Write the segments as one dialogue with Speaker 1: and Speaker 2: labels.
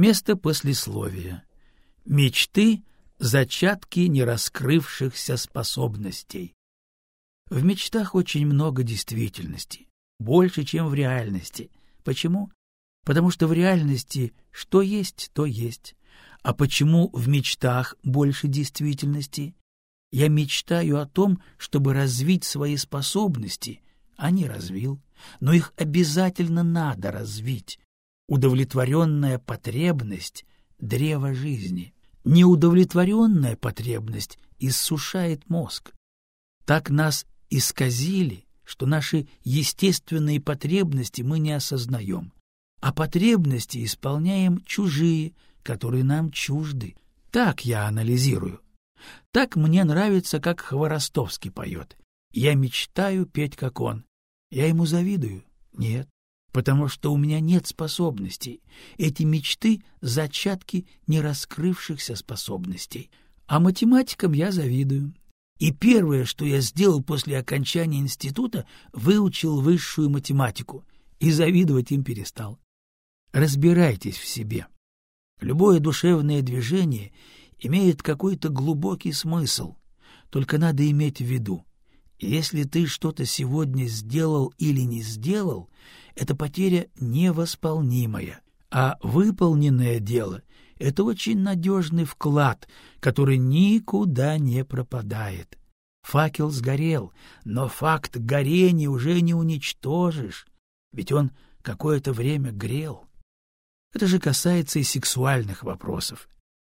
Speaker 1: Вместо послесловия. Мечты — зачатки нераскрывшихся способностей. В мечтах очень много действительности, больше, чем в реальности. Почему? Потому что в реальности что есть, то есть. А почему в мечтах больше действительности? Я мечтаю о том, чтобы развить свои способности, а не развил. Но их обязательно надо развить. Удовлетворенная потребность — древо жизни. Неудовлетворенная потребность иссушает мозг. Так нас исказили, что наши естественные потребности мы не осознаем, а потребности исполняем чужие, которые нам чужды. Так я анализирую. Так мне нравится, как Хворостовский поет. Я мечтаю петь, как он. Я ему завидую? Нет, потому что у меня нет способностей. Эти мечты — зачатки нераскрывшихся способностей. А математикам я завидую. И первое, что я сделал после окончания института, выучил высшую математику и завидовать им перестал. Разбирайтесь в себе. Любое душевное движение имеет какой-то глубокий смысл, только надо иметь в виду. Если ты что-то сегодня сделал или не сделал, это потеря невосполнимая, а выполненное дело — это очень надежный вклад, который никуда не пропадает. Факел сгорел, но факт горения уже не уничтожишь, ведь он какое-то время грел. Это же касается и сексуальных вопросов.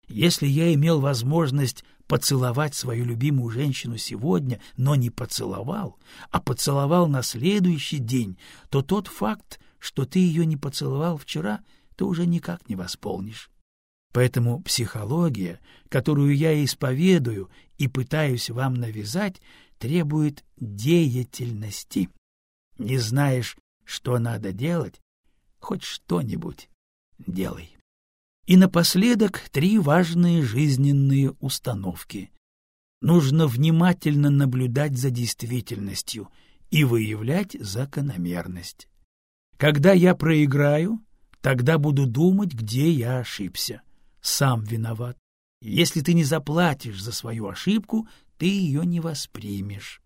Speaker 1: Если я имел возможность поцеловать свою любимую женщину сегодня, но не поцеловал, а поцеловал на следующий день, то тот факт, что ты ее не поцеловал вчера, ты уже никак не восполнишь. Поэтому психология, которую я исповедую и пытаюсь вам навязать, требует деятельности. Не знаешь, что надо делать, хоть что-нибудь делай. И напоследок три важные жизненные установки. Нужно внимательно наблюдать за действительностью и выявлять закономерность. Когда я проиграю, тогда буду думать, где я ошибся. Сам виноват. Если ты не заплатишь за свою ошибку, ты ее не воспримешь.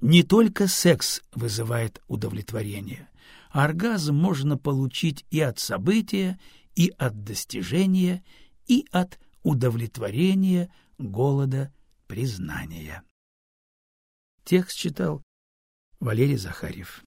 Speaker 1: Не только секс вызывает удовлетворение. Оргазм можно получить и от события, и от достижения, и от удовлетворения, голода, признания. Текст читал Валерий Захарьев.